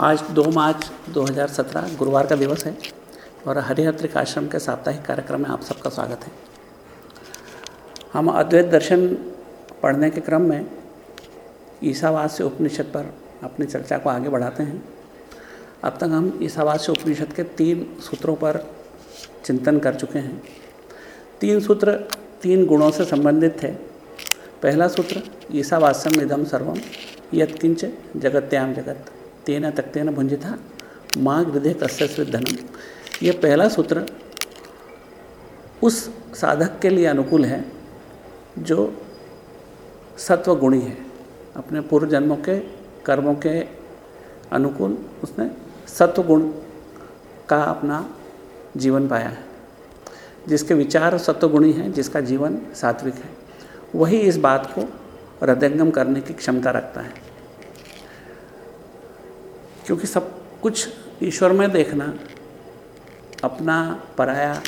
आज 2 मार्च 2017 गुरुवार का दिवस है और हरिहत्रिक आश्रम के साप्ताहिक कार्यक्रम में आप सबका स्वागत है। हम अद्वैत दर्शन पढ़ने के क्रम में ईसावास्य उपनिषद पर अपनी चर्चा को आगे बढ़ाते हैं। अब तक हम ईसावास्य उपनिषद के तीन सूत्रों पर चिंतन कर चुके हैं। तीन सूत्र तीन गुणों से संबंधित थे। पहला सूत्र, ईसावास्यम इदम सर्वम यत्किंच जगत्याम जगत। तेना तक्तेन भुंजिता माँ हृदय कस्य धनम ये पहला सूत्र उस साधक के लिए अनुकूल है, जो सत्व गुणी है। अपने पूर्व जन्मों के कर्मों के अनुकूल उसने सत्व गुण का अपना जीवन पाया है। जिसके विचार सत्व गुणी हैं, जिसका जीवन सात्विक है। वही इस बात को हृदयंगम करने की क्षमता रखता है। क्योंकि सब कुछ ईश्वर में देखना, अपना पराया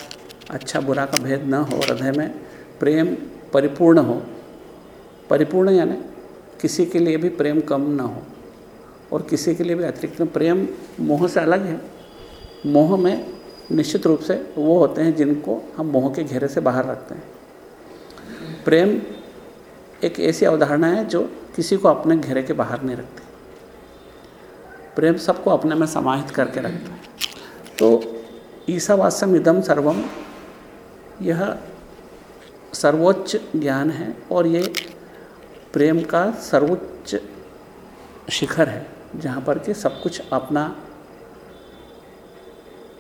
अच्छा बुरा का भेद न हो, हृदय में प्रेम परिपूर्ण हो। परिपूर्ण यानी किसी के लिए भी प्रेम कम ना हो और किसी के लिए भी अतिरिक्त प्रेम मोह से अलग है। मोह में निश्चित रूप से वो होते हैं जिनको हम मोह के घेरे से बाहर रखते हैं। प्रेम एक ऐसी अवधारणा है जो किसी को अपने घेरे के बाहर नहीं रखती। प्रेम सबको अपने में समाहित करके रखता है। तो ईसावास्यम इदम सर्वम, यह सर्वोच्च ज्ञान है और ये प्रेम का सर्वोच्च शिखर है, जहाँ पर कि सब कुछ अपना,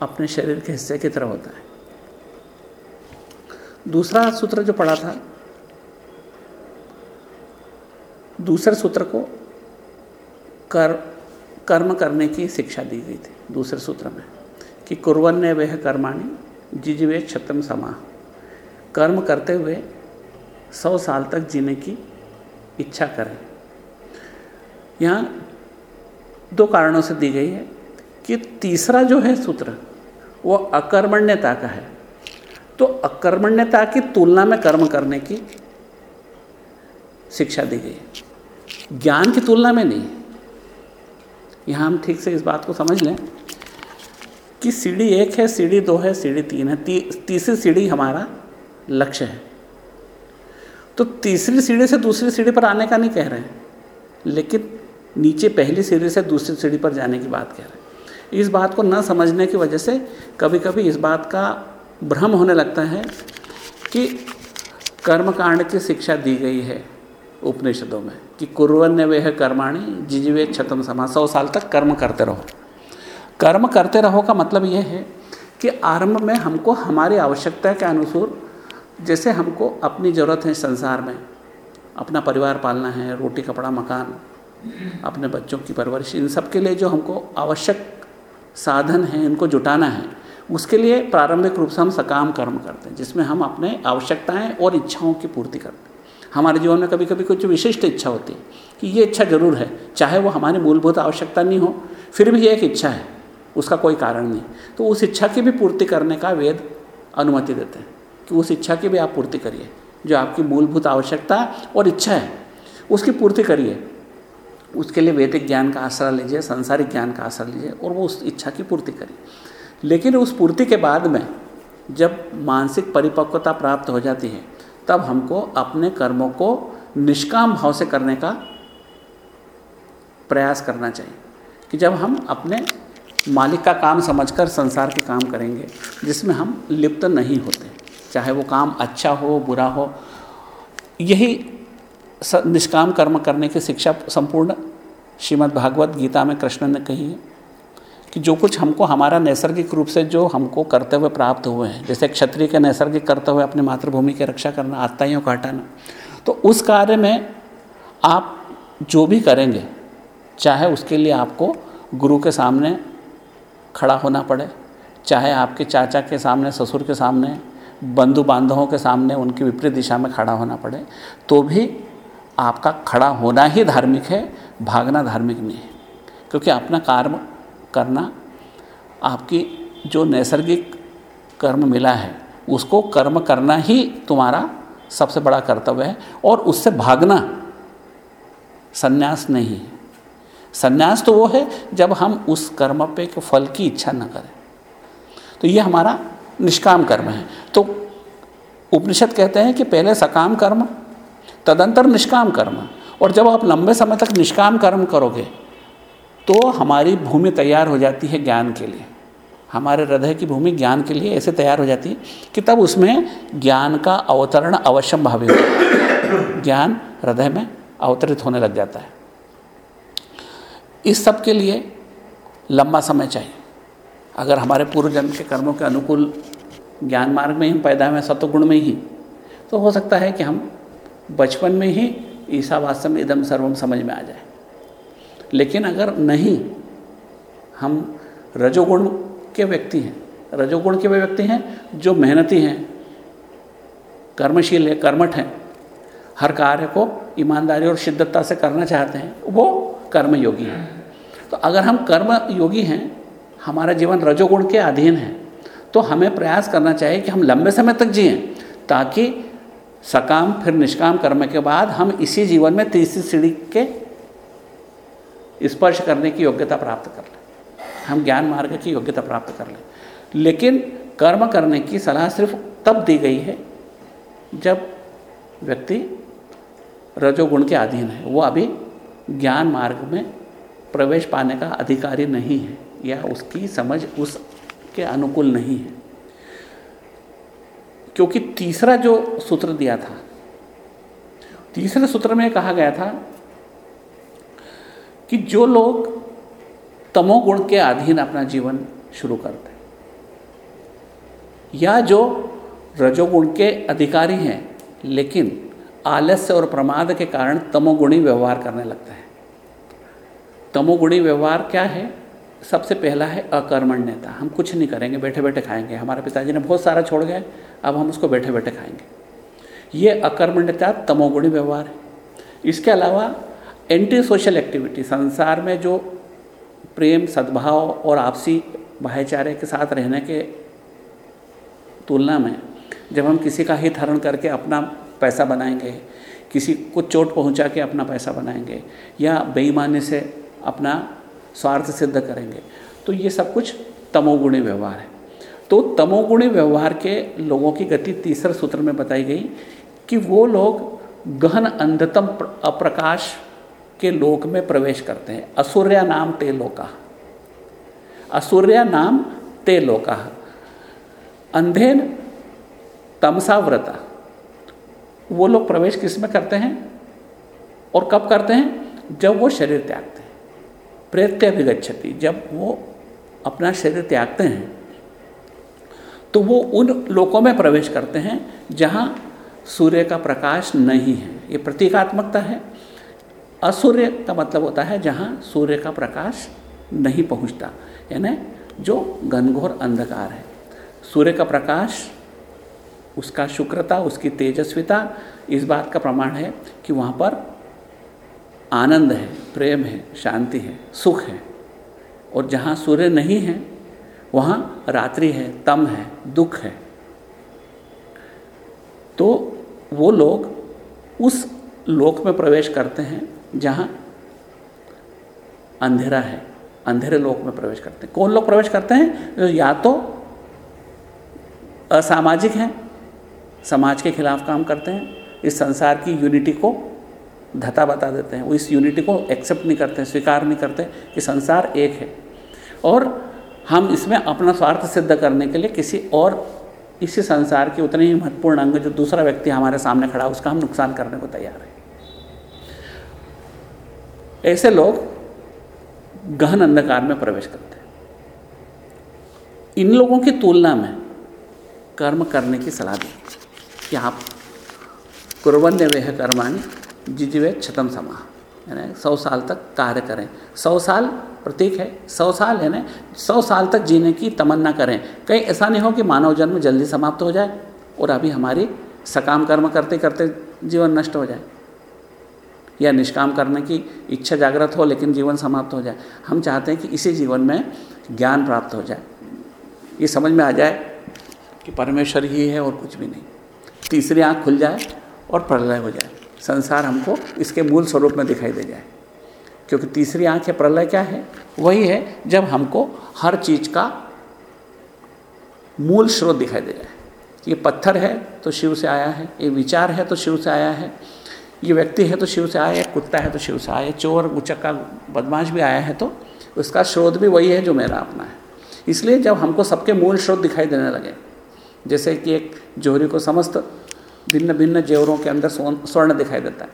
अपने शरीर के हिस्से की तरह होता है। दूसरा सूत्र जो पढ़ा था, दूसरे सूत्र को कर कर्म करने की शिक्षा दी गई थी, दूसरे सूत्र में, कि कुरवन्य वह कर्माणी जिजवे छतम समा कर्म करते हुए सौ साल तक जीने की इच्छा करें। यहाँ दो कारणों से दी गई है कि तीसरा जो है सूत्र, वो अकर्मण्यता का है। तो अकर्मण्यता की तुलना में कर्म करने की शिक्षा दी गई ज्ञान की तुलना में नहीं यहाँ हम ठीक से इस बात को समझ लें कि सीढ़ी एक है सीढ़ी दो है सीढ़ी तीन है। ती, तीसरी सीढ़ी हमारा लक्ष्य है। तो तीसरी सीढ़ी से दूसरी सीढ़ी पर आने का नहीं कह रहे हैं लेकिन नीचे पहली सीढ़ी से दूसरी सीढ़ी पर जाने की बात कह रहे हैं। इस बात को न समझने की वजह से कभी कभी इस बात का भ्रम होने लगता है कि कर्मकांड की शिक्षा दी गई है। उपनिषदों में, कि कुरवन वे कर्माणी जिजवे छतम समा, सौ साल तक कर्म करते रहो। कर्म करते रहो का मतलब ये है कि आरंभ में हमको हमारी आवश्यकता के अनुसार जैसे हमको अपनी ज़रूरत है संसार में, अपना परिवार पालना है, रोटी, कपड़ा, मकान, अपने बच्चों की परवरिश, इन सब के लिए जो हमको आवश्यक साधन है, इनको जुटाना है, उसके लिए प्रारंभिक रूप से हम सकाम कर्म करते हैं, जिसमें हम अपने आवश्यकताएँ और इच्छाओं की पूर्ति करते हैं। हमारे जीवन में कभी कभी कुछ विशिष्ट इच्छा होती है कि ये इच्छा ज़रूर है, चाहे वो हमारी मूलभूत आवश्यकता नहीं हो, फिर भी एक इच्छा है, उसका कोई कारण नहीं। तो उस इच्छा की भी पूर्ति करने का वेद अनुमति देते हैं कि उस इच्छा की भी आप पूर्ति करिए, जो आपकी मूलभूत आवश्यकता और इच्छा है, उसकी पूर्ति करिए। उसके लिए वैदिक ज्ञान का आश्रय लीजिए, संसारिक ज्ञान का आश्रय लीजिए और वो उस इच्छा की पूर्ति करिए। लेकिन उस पूर्ति के बाद में जब मानसिक परिपक्वता प्राप्त हो जाती है तब हमको अपने कर्मों को निष्काम भाव से करने का प्रयास करना चाहिए कि जब हम अपने मालिक का काम समझकर संसार के काम करेंगे, जिसमें हम लिप्त नहीं होते, चाहे वो काम अच्छा हो, बुरा हो, यही निष्काम कर्म करने की शिक्षा संपूर्ण श्रीमद् भागवत गीता में कृष्ण ने कही है। कि जो कुछ हमको हमारा नैसर्गिक रूप से जो हमको करते हुए प्राप्त हुए हैं, जैसे क्षत्रिय के नैसर्गिक करते हुए अपनी मातृभूमि की रक्षा करना, आत्ताइयों को हटाना तो उस कार्य में आप जो भी करेंगे, चाहे उसके लिए आपको गुरु के सामने खड़ा होना पड़े, चाहे आपके चाचा के सामने, ससुर के सामने बंधु बांधवों के सामने उनकी विपरीत दिशा में खड़ा होना पड़े तो भी आपका खड़ा होना ही धार्मिक है, भागना धार्मिक नहीं है, क्योंकि अपना कार्य करना आपकी जो नैसर्गिक कर्म मिला है, उसको कर्म करना ही तुम्हारा सबसे बड़ा कर्तव्य है और उससे भागना संन्यास नहीं है। संन्यास तो वो है जब हम उस कर्म पे के फल की इच्छा न करें। तो ये हमारा निष्काम कर्म है। तो उपनिषद कहते हैं कि पहले सकाम कर्म, तदंतर निष्काम कर्म। और जब आप लंबे समय तक निष्काम कर्म करोगे तो हमारी भूमि तैयार हो जाती है ज्ञान के लिए। हमारे हृदय की भूमि ज्ञान के लिए ऐसे तैयार हो जाती है कि तब उसमें ज्ञान का अवतरण अवश्यम भावी हो। ज्ञान हृदय में अवतरित होने लग जाता है। इस सब के लिए लंबा समय चाहिए। अगर हमारे पूर्व जन्म के कर्मों के अनुकूल ज्ञान मार्ग में ही पैदा हुए सत्वगुण में ही तो हो सकता है कि हम बचपन में ही ईसावास्तव में इदम सर्वम समझ में आ जाए। लेकिन अगर नहीं, हम रजोगुण के व्यक्ति हैं। रजोगुण के वे व्यक्ति हैं जो मेहनती हैं, कर्मशील है, कर्मठ हैं। हर कार्य को ईमानदारी और शिद्दतता से करना चाहते हैं, वो कर्मयोगी हैं। तो अगर हम कर्म योगी हैं, हमारा जीवन रजोगुण के अधीन है तो हमें प्रयास करना चाहिए कि हम लंबे समय तक जिएँ, ताकि सकाम फिर निष्काम कर्म के बाद हम इसी जीवन में तीसरी सीढ़ी के स्पर्श करने की योग्यता प्राप्त कर लें। हम ज्ञान मार्ग की योग्यता प्राप्त कर लें। लेकिन कर्म करने की सलाह सिर्फ़ तब दी गई है जब व्यक्ति रजोगुण के अधीन है। वो अभी ज्ञान मार्ग में प्रवेश पाने का अधिकारी नहीं है या उसकी समझ उसके अनुकूल नहीं है। क्योंकि तीसरा जो सूत्र दिया था, तीसरे सूत्र में कहा गया था कि जो लोग तमोगुण के अधीन अपना जीवन शुरू करते हैं। या जो रजोगुण के अधिकारी हैं, लेकिन आलस्य और प्रमाद के कारण तमोगुणी व्यवहार करने लगते हैं। तमोगुणी व्यवहार क्या है? सबसे पहला है अकर्मण्यता। हम कुछ नहीं करेंगे बैठे बैठे खाएँगे। हमारे पिताजी ने बहुत सारा छोड़ गए, अब हम उसको बैठे बैठे खाएँगे। ये अकर्मण्यता तमोगुणी व्यवहार है। इसके अलावा एंटी सोशल एक्टिविटी संसार में जो प्रेम, सद्भाव और आपसी भाईचारे के साथ रहने के तुलना में जब हम किसी का हित हरण करके अपना पैसा बनाएँगे, किसी को चोट पहुँचा के अपना पैसा बनाएँगे, या बेईमानी से अपना स्वार्थ सिद्ध करेंगे तो ये सब कुछ तमोगुणी व्यवहार है। तो तमोगुणी व्यवहार के लोगों की गति तीसरे सूत्र में बताई गई कि वो लोग गहन अंधतम अप्रकाश के लोक में प्रवेश करते हैं। असुर्या नाम ते लोका। असुर्या नाम ते लोका। अंधेन तमसाव्रता। वो लोग प्रवेश किसमें करते हैं? और कब करते हैं? जब वो शरीर त्यागते हैं। प्रेत्य प्रेत्याभिगछति जब वो अपना शरीर त्यागते हैं तो वो उन लोकों में प्रवेश करते हैं जहाँ सूर्य का प्रकाश नहीं है। ये प्रतीकात्मकता है। असूर्य का मतलब होता है जहाँ सूर्य का प्रकाश नहीं पहुँचता, यानी जो घनघोर अंधकार है। सूर्य का प्रकाश, उसका शुक्रता, उसकी तेजस्विता, इस बात का प्रमाण है कि वहाँ पर आनंद है, प्रेम है, शांति है, सुख है। और जहाँ सूर्य नहीं है, वहाँ रात्रि है, तम है, दुख है। तो वो लोग उस लोक में प्रवेश करते हैं जहाँ अंधेरा है, अंधेरे लोक में प्रवेश करते हैं। कौन लोग प्रवेश करते हैं? जो या तो असामाजिक हैं, समाज के खिलाफ काम करते हैं, इस संसार की यूनिटी को धता बता देते हैं, वो इस यूनिटी को एक्सेप्ट नहीं करते, स्वीकार नहीं करते कि संसार एक है। और हम इसमें अपना स्वार्थ सिद्ध करने के लिए किसी और, इसी संसार के उतने ही महत्वपूर्ण अंग, जो दूसरा व्यक्ति हमारे सामने खड़ा है, उसका हम नुकसान करने को तैयार हैं। ऐसे लोग गहन अंधकार में प्रवेश करते हैं। इन लोगों की तुलना में कर्म करने की सलाह दी। कि आप कुरबन्य वेह कर्माणी जिजवे छतम समा। यानी सौ साल तक कार्य करें। सौ साल प्रतीक है। सौ साल है ना सौ साल तक जीने की तमन्ना करें। कहीं ऐसा नहीं हो कि मानव जन्म जल्दी समाप्त हो जाए और अभी हमारी सकाम कर्म करते करते जीवन नष्ट हो जाए। या निष्काम करने की इच्छा जागृत हो, लेकिन जीवन समाप्त हो जाए। हम चाहते हैं कि इसी जीवन में ज्ञान प्राप्त हो जाए। ये समझ में आ जाए कि परमेश्वर ही है और कुछ भी नहीं। तीसरी आँख खुल जाए और प्रलय हो जाए। संसार हमको इसके मूल स्वरूप में दिखाई दे जाए। क्योंकि तीसरी आँख है प्रलय क्या है? वही है जब हमको हर चीज़ का मूल स्रोत दिखाई दे जाए। ये पत्थर है तो शिव से आया है, ये विचार है तो शिव से आया है ये व्यक्ति है तो शिव से आया कुत्ता है तो शिव से आया चोर उचक्का बदमाश भी आया है तो उसका स्रोत भी वही है जो मेरा अपना है। इसलिए जब हमको सबके मूल स्रोत दिखाई देने लगे, जैसे कि एक जोहरी को समस्त भिन्न भिन्न जेवरों के अंदर स्वर्ण दिखाई देता है।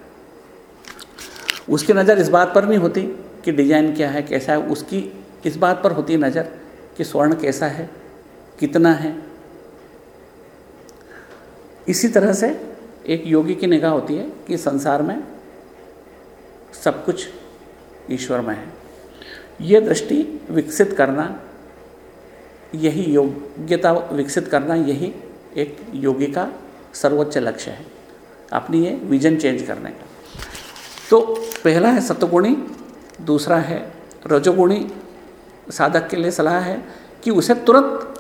उसकी नज़र इस बात पर नहीं होती कि डिज़ाइन क्या है, कैसा है, उसकी इस बात पर होती नज़र कि स्वर्ण कैसा है, कितना है। इसी तरह से एक योगी की निगाह होती है कि संसार में सब कुछ ईश्वर में है। ये दृष्टि विकसित करना, यही योग्यता विकसित करना, यही एक योगी का सर्वोच्च लक्ष्य है, अपनी ये विजन चेंज करने का। तो पहला है सतगुणी दूसरा है रजोगुणी। साधक के लिए सलाह है कि उसे तुरंत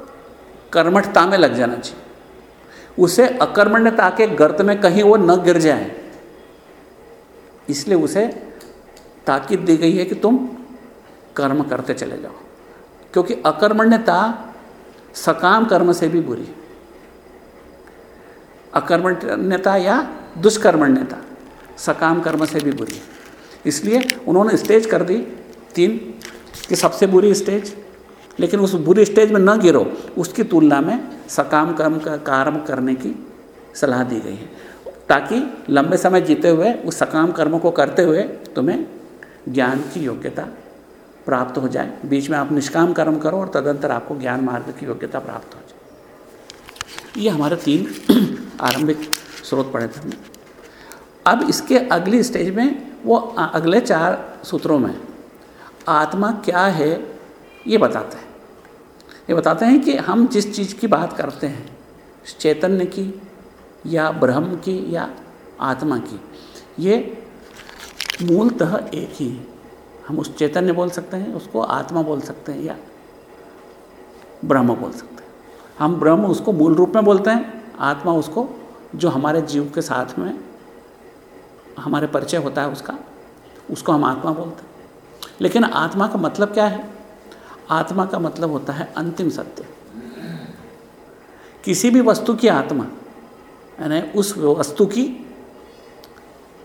कर्मठता में लग जाना चाहिए। उसे अकर्मण्यता के गर्त में कहीं वो न गिर जाए। इसलिए उसे ताकीद दी गई है कि तुम कर्म करते चले जाओ। क्योंकि अकर्मण्यता सकाम कर्म से भी बुरी अकर्मण्यता या दुष्कर्मण्यता सकाम कर्म से भी बुरी इसलिए उन्होंने स्टेज कर दी तीन कि सबसे बुरी स्टेज। लेकिन उस बुरी स्टेज में न गिरो, उसकी तुलना में सकाम कर्म का कर्म करने की सलाह दी गई है। ताकि लंबे समय जीते हुए, उस सकाम कर्मों को करते हुए तुम्हें ज्ञान की योग्यता प्राप्त हो जाए। बीच में आप निष्काम कर्म करो और तदंतर आपको ज्ञान मार्ग की योग्यता प्राप्त हो जाए। ये हमारे तीन आरंभिक स्रोत पढ़े थे हमने। अब इसके अगली स्टेज में, वो अगले चार सूत्रों में आत्मा क्या है, ये बताते हैं। ये बताते हैं कि हम जिस चीज़ की बात करते हैं, चैतन्य की या ब्रह्म की या आत्मा की, ये मूलतः एक ही है। हम उस चैतन्य बोल सकते हैं, उसको आत्मा बोल सकते हैं या ब्रह्म बोल सकते हैं। हम ब्रह्म उसको मूल रूप में बोलते हैं, आत्मा उसको जो हमारे जीव के साथ में हमारे परिचय होता है उसका, उसको हम आत्मा बोलते हैं। लेकिन आत्मा का मतलब क्या है? आत्मा का मतलब होता है अंतिम सत्य। किसी भी वस्तु की आत्मा, यानी उस वस्तु की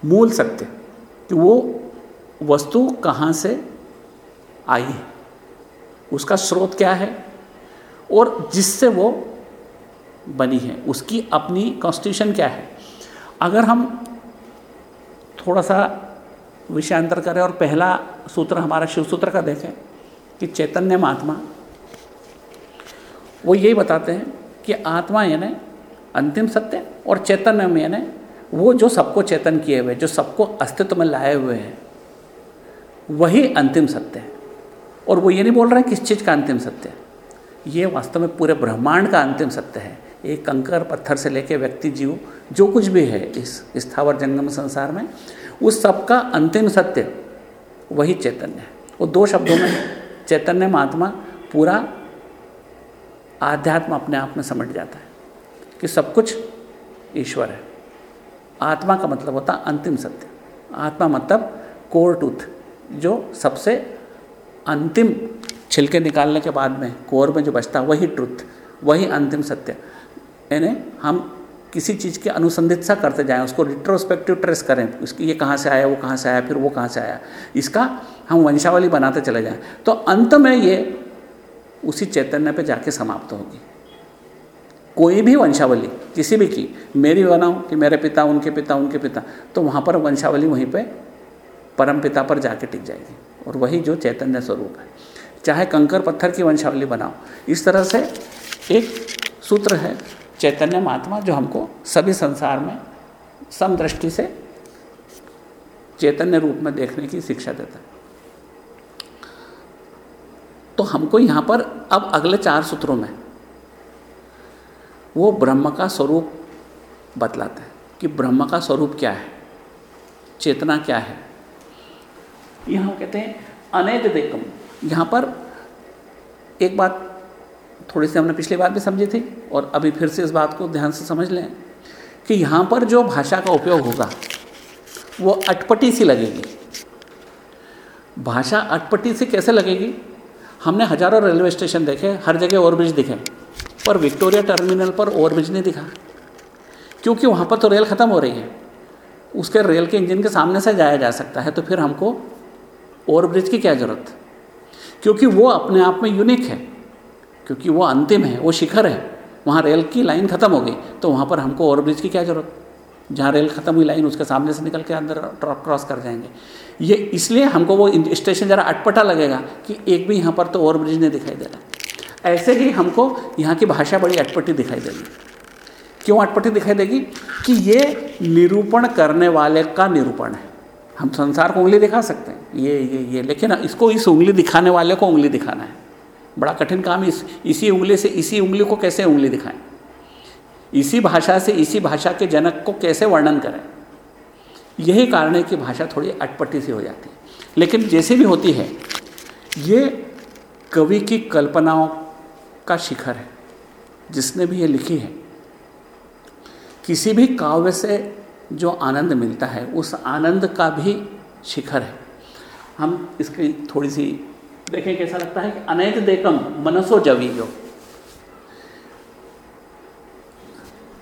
मूल सत्य कि वो वस्तु कहाँ से आई है, उसका स्रोत क्या है और जिससे वो बनी है, उसकी अपनी कॉन्स्टिट्यूशन क्या है। अगर हम थोड़ा सा विषयांतर करें और पहला सूत्र हमारा शिव सूत्र का देखें कि चैतन्य आत्मा। वो यही बताते हैं कि आत्मा यानी अंतिम सत्य और चैतन्य में यानी वो जो सबको चेतन किए हुए, जो सबको अस्तित्व में लाए हुए हैं, वही अंतिम सत्य है। और वो ये नहीं बोल रहे हैं किस चीज़ का अंतिम सत्य है। ये वास्तव में पूरे ब्रह्मांड का अंतिम सत्य है। एक कंकर पत्थर से लेकर व्यक्ति, जीव, जो कुछ भी है इस स्थावर जंगम संसार में, उस सब का अंतिम सत्य, वही चैतन्य है। वो दो शब्दों में चैतन्य महात्मा पूरा आध्यात्म अपने आप में समझ जाता है कि सब कुछ ईश्वर है। आत्मा का मतलब होता अंतिम सत्य। आत्मा मतलब कोर टूथ, जो सबसे अंतिम छिलके निकालने के बाद में, कोर में जो बचता वही ट्रुथ वही अंतिम सत्य। यानी हम किसी चीज़ की अनुसंधित करते जाएँ, उसको रिट्रोस्पेक्टिव ट्रेस करें उसकी ये कहाँ से आया, वो कहाँ से आया, फिर वो कहाँ से आया। इसका हम वंशावली बनाते चले जाएँ। तो अंत में ये उसी चैतन्य पे जाके समाप्त होगी। कोई भी वंशावली, किसी भी की, मेरी बनाऊँ कि मेरे पिता, उनके पिता उनके पिता तो वहाँ पर वंशावली वहीं पे परम पिता पर जाके टिक जाएगी। और वही जो चैतन्य स्वरूप है। चाहे कंकर पत्थर की वंशावली बनाओ इस तरह से एक सूत्र है। चैतन्य महात्मा जो हमको सभी संसार में समदृष्टि से चैतन्य रूप में देखने की शिक्षा देता है। तो हमको यहाँ पर अब अगले चार सूत्रों में वो ब्रह्म का स्वरूप बतलाते हैं कि ब्रह्म का स्वरूप क्या है, चेतना क्या है। यहाँ कहते हैं अनेक देखम यहाँ पर एक बात थोड़ी सी हमने पिछली बार भी समझी थी और अभी फिर से इस बात को ध्यान से समझ लें कि यहाँ पर जो भाषा का उपयोग होगा, वो अटपटी सी लगेगी। भाषा अटपटी से कैसे लगेगी? हमने हज़ारों रेलवे स्टेशन देखे, हर जगह ओवरब्रिज दिखे, पर विक्टोरिया टर्मिनल पर ओवरब्रिज नहीं दिखा, क्योंकि वहाँ पर तो रेल ख़त्म हो रही है। उसके रेल के इंजन के सामने से जाया जा सकता है तो फिर हमको ओवरब्रिज की क्या ज़रूरत? क्योंकि वो अपने आप में यूनिक है। क्योंकि वो अंतिम है, वो शिखर है। वहाँ रेल की लाइन ख़त्म हो गई तो वहाँ पर हमको ओवरब्रिज की क्या ज़रूरत? जहाँ रेल ख़त्म हुई लाइन, उसके सामने से निकल के अंदर क्रॉस कर जाएँगे। ये इसलिए हमको वो स्टेशन ज़रा अटपटा लगेगा कि एक भी यहाँ पर तो ओवरब्रिज नहीं दिखाई दे रहा ऐसे ही हमको यहाँ की भाषा बड़ी अटपटी दिखाई देगी। क्यों अटपटी दिखाई देगी? कि ये निरूपण करने वाले का निरूपण है। हम संसार को उंगली दिखा सकते हैं। ये ये ये, लेकिन इसको इस उंगली दिखाने वाले को उंगली दिखाना है। बड़ा कठिन काम इस, इसी उंगली से, इसी उंगली को कैसे उंगली दिखाएँ? इसी भाषा से, इसी भाषा के जनक को कैसे वर्णन करें? यही कारण है कि भाषा थोड़ी अटपटी सी हो जाती है। लेकिन जैसे भी होती है, ये कवि की कल्पनाओं का शिखर है, जिसने भी ये लिखी है। किसी भी काव्य से जो आनंद मिलता है, उस आनंद का भी शिखर है। हम इसकी थोड़ी सी देखें कैसा लगता है कि अनैत देकम मनसो जवीयो।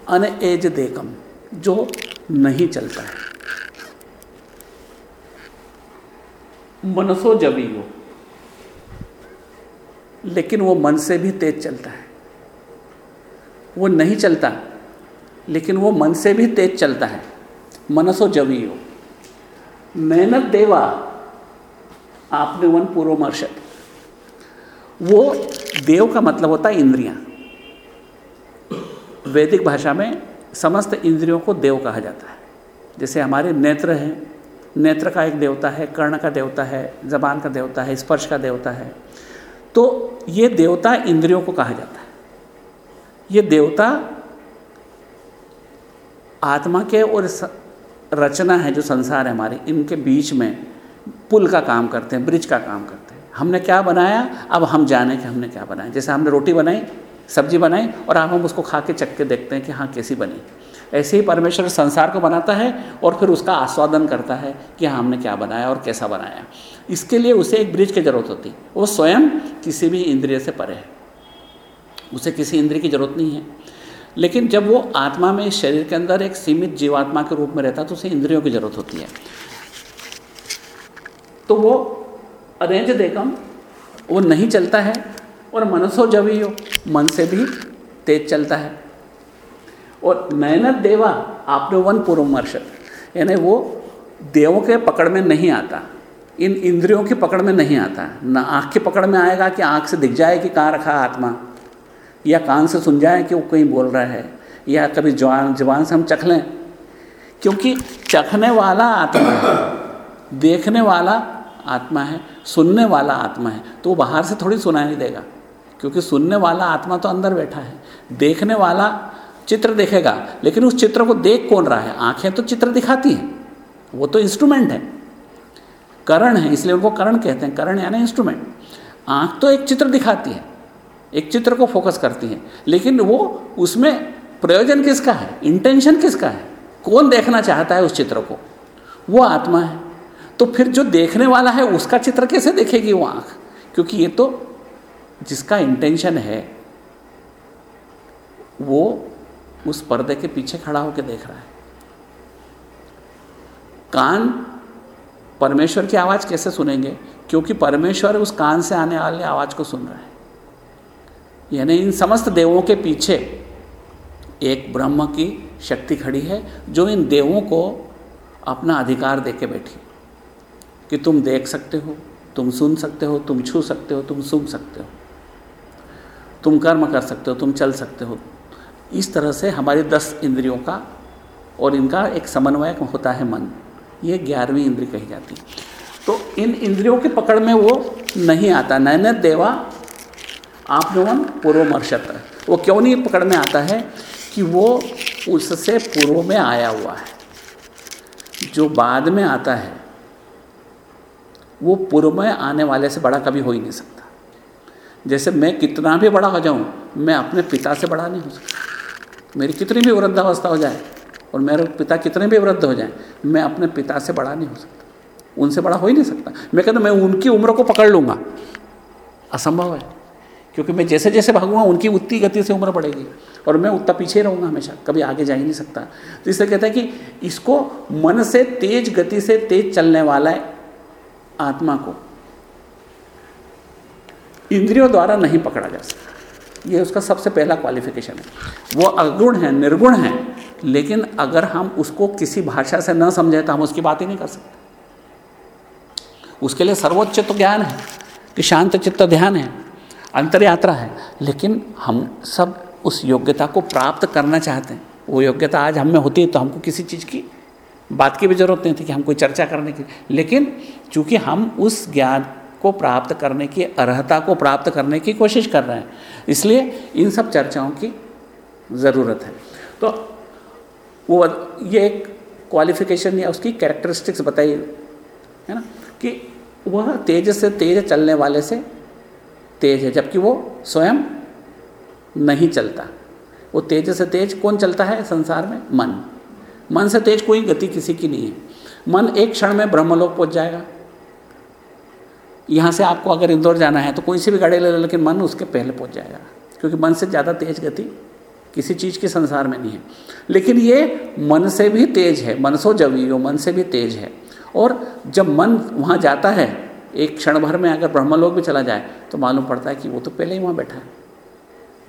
अनएज देखम जो नहीं चलता है। मनसो जवीयो। लेकिन वो मन से भी तेज चलता है। वो नहीं चलता, लेकिन वो मन से भी तेज चलता है। मनसो जवीयो। मेहनत देवा आपने वन पूर्वमर्शत वो देव का मतलब होता है इंद्रियाँ। वैदिक भाषा में समस्त इंद्रियों को देव कहा जाता है। जैसे हमारे नेत्र हैं, नेत्र का एक देवता है, कर्ण का देवता है, जबान का देवता है, स्पर्श का देवता है। तो ये देवता इंद्रियों को कहा जाता है। ये देवता आत्मा के और रचना है जो संसार है हमारे, इनके बीच में पुल का काम करते हैं, ब्रिज का काम करते हैं। हमने क्या बनाया? अब हम जाने कि हमने क्या बनाया। जैसे हमने रोटी बनाई, सब्ज़ी बनाई और अब हम उसको खा के चख के देखते हैं कि हाँ कैसी बनी। ऐसे ही परमेश्वर संसार को बनाता है और फिर उसका आस्वादन करता है कि हाँ हमने क्या बनाया और कैसा बनाया। इसके लिए उसे एक ब्रिज की ज़रूरत होती। वो स्वयं किसी भी इंद्रिय से परे है। उसे किसी इंद्रिय की ज़रूरत नहीं है। लेकिन जब वो आत्मा में शरीर के अंदर एक सीमित जीवात्मा के रूप में रहता है तो उसे इंद्रियों की ज़रूरत होती है। तो वो अरेंज देखम वो नहीं चलता है और मनसो जवी हो, मन से भी तेज चलता है। और मेहनत देवा, आपने वन पूर्वमर्शत यानी वो देवों के पकड़ में नहीं आता, इन इंद्रियों की पकड़ में नहीं आता, ना आँख की पकड़ में आएगा कि आँख से दिख जाए कि कहाँ रखा आत्मा, या कान से सुन जाए कि वो कहीं बोल रहा है, या कभी जवान जवान से हम चख लें, क्योंकि चखने वाला आत्मा, देखने वाला आत्मा है, सुनने वाला आत्मा है तो वो बाहर से थोड़ी सुनाई देगा, क्योंकि सुनने वाला आत्मा तो अंदर बैठा है, देखने वाला चित्र देखेगा, लेकिन उस चित्र को देख कौन रहा है? आँखें तो चित्र दिखाती हैं, वो तो इंस्ट्रूमेंट है, करण है, इसलिए उनको करण कहते हैं, करण यानी इंस्ट्रूमेंट आँख तो एक चित्र दिखाती है, एक चित्र को फोकस करती है, लेकिन वो उसमें प्रयोजन किसका है इंटेंशन किसका है, कौन देखना चाहता है उस चित्र को? वो आत्मा है। तो फिर जो देखने वाला है, उसका चित्र कैसे देखेगी वो आँख? क्योंकि ये तो जिसका इंटेंशन है, वो उस पर्दे के पीछे खड़ा होकर देख रहा है। कान परमेश्वर की आवाज़ कैसे सुनेंगे? क्योंकि परमेश्वर उस कान से आने वाले आवाज़ को सुन रहा है। यानी इन समस्त देवों के पीछे एक ब्रह्म की शक्ति खड़ी है, जो इन देवों को अपना अधिकार दे के बैठी कि तुम देख सकते हो, तुम सुन सकते हो, तुम छू सकते हो, तुम सुन सकते हो, तुम कर्म कर सकते हो, तुम चल सकते हो। इस तरह से हमारी दस इंद्रियों का और इनका एक समन्वय होता है मन। ये ग्यारहवीं इंद्री कही जाती है। तो इन इंद्रियों की पकड़ में वो नहीं आता। नैन देवा आप लोगन पूर्वमर्शत वो क्यों नहीं पकड़ में आता है कि वो उससे पूर्व में आया हुआ है। जो बाद में आता है वो पूर्व में आने वाले से बड़ा कभी हो ही नहीं सकता। जैसे मैं कितना भी बड़ा हो जाऊँ, मैं अपने पिता से बड़ा नहीं हो सकता। मेरी कितनी भी वृद्धावस्था हो जाए और मेरे पिता कितने भी वृद्ध हो जाए, मैं अपने पिता से बड़ा नहीं हो सकता। उनसे बड़ा हो ही नहीं सकता। मैं कहता मैं उनकी उम्र को पकड़ लूँगा। असंभव है। क्योंकि मैं जैसे जैसे भागूँगा उनकी उतनी गति से उम्र बढ़ेगी और मैं उतना पीछे रहूँगा हमेशा, कभी आगे जा ही नहीं सकता। तो इसलिए कहता है कि इसको मन से तेज गति से तेज चलने वाला है आत्मा को। इंद्रियों द्वारा नहीं पकड़ा जा सकता। ये उसका सबसे पहला क्वालिफिकेशन है। वो अगुण है, निर्गुण है, लेकिन अगर हम उसको किसी भाषा से न समझे तो हम उसकी बात ही नहीं कर सकते। उसके लिए सर्वोच्च तो ज्ञान है, कि शांत चित्त ध्यान है अंतर यात्रा है, लेकिन हम सब उस योग्यता को प्राप्त करना चाहते हैं। वो योग्यता आज हम होती है तो हमको किसी चीज़ की बात की भी ज़रूरत नहीं थी कि हम कोई चर्चा करने की। लेकिन चूँकि हम उस ज्ञान को प्राप्त करने की, अर्हता को प्राप्त करने की कोशिश कर रहे हैं, इसलिए इन सब चर्चाओं की ज़रूरत है। तो वो ये एक क्वालिफिकेशन या उसकी कैरेक्टरिस्टिक्स बताई है ना? कि वह तेज से तेज चलने वाले से तेज है, जबकि वो स्वयं नहीं चलता। वो तेज से तेज कौन चलता है? संसार में मन। मन से तेज कोई गति किसी की नहीं है। मन एक क्षण में ब्रह्मलोक पहुँच जाएगा। यहाँ से आपको अगर इंदौर जाना है तो कोई सी भी गाड़ी ले लो, लेकिन मन उसके पहले पहुँच जाएगा, क्योंकि मन से ज़्यादा तेज गति किसी चीज़ के संसार में नहीं है। लेकिन ये मन से भी तेज है मनसो जवियो मन से भी तेज है। और जब मन वहाँ जाता है, एक क्षण भर में अगर ब्रह्मलोक भी चला जाए तो मालूम पड़ता है कि वो तो पहले ही वहाँ बैठा है।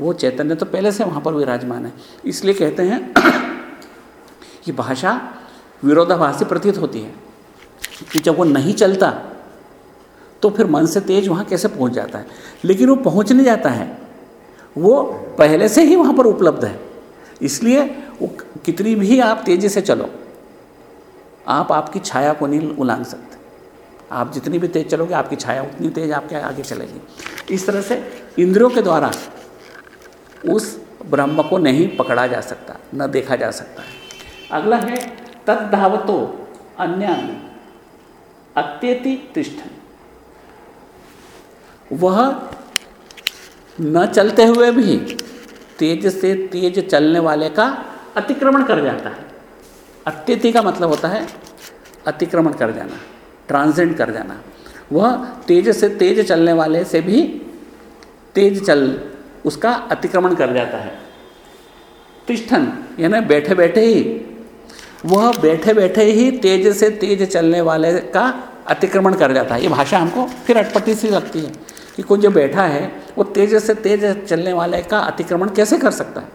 वो चैतन्य तो पहले से वहाँ पर विराजमान है। इसलिए कहते हैं कि भाषा विरोधाभासी प्रतीत होती है कि जब वो नहीं चलता तो फिर मन से तेज वहाँ कैसे पहुँच जाता है? लेकिन वो पहुँच नहीं जाता है। वो पहले से ही वहाँ पर उपलब्ध है। इसलिए वो कितनी भी आप तेज़ी से चलो, आप आपकी छाया को नहीं उलांग सकते। आप जितनी भी तेज़ चलोगे, आपकी छाया उतनी तेज़ आपके आगे चलेगी। इस तरह से इंद्रियों के द्वारा उस ब्रह्म को नहीं पकड़ा जा सकता, न देखा जा सकता है। अगला है, तद्धावतो अन्य अत्यति तिष्ठन। वह न चलते हुए भी तेज से तेज चलने वाले का अतिक्रमण कर जाता है। अत्यति का मतलब होता है अतिक्रमण कर जाना ट्रांसेंड कर जाना। वह तेज से तेज चलने वाले से भी तेज चल, उसका अतिक्रमण कर जाता है। तिष्ठन, यानी बैठे बैठे ही वह बैठे बैठे ही तेज से तेज चलने वाले का अतिक्रमण कर जाता है। ये भाषा हमको फिर अटपटी सी लगती है कि कोई जो बैठा है, वो तेज से तेज चलने वाले का अतिक्रमण कैसे कर सकता है?